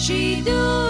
She do.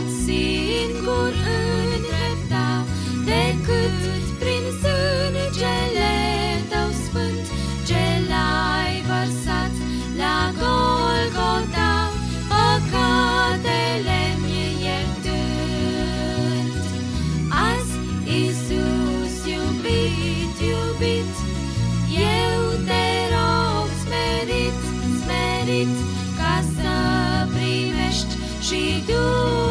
pot singur îndrepta Decât prin sângele tău sfânt Ce l-ai vărsat la Golgota Păcatele mi iertând. Azi, Iisus iubit, iubit Eu te rog smerit, smerit Ca să primești și tu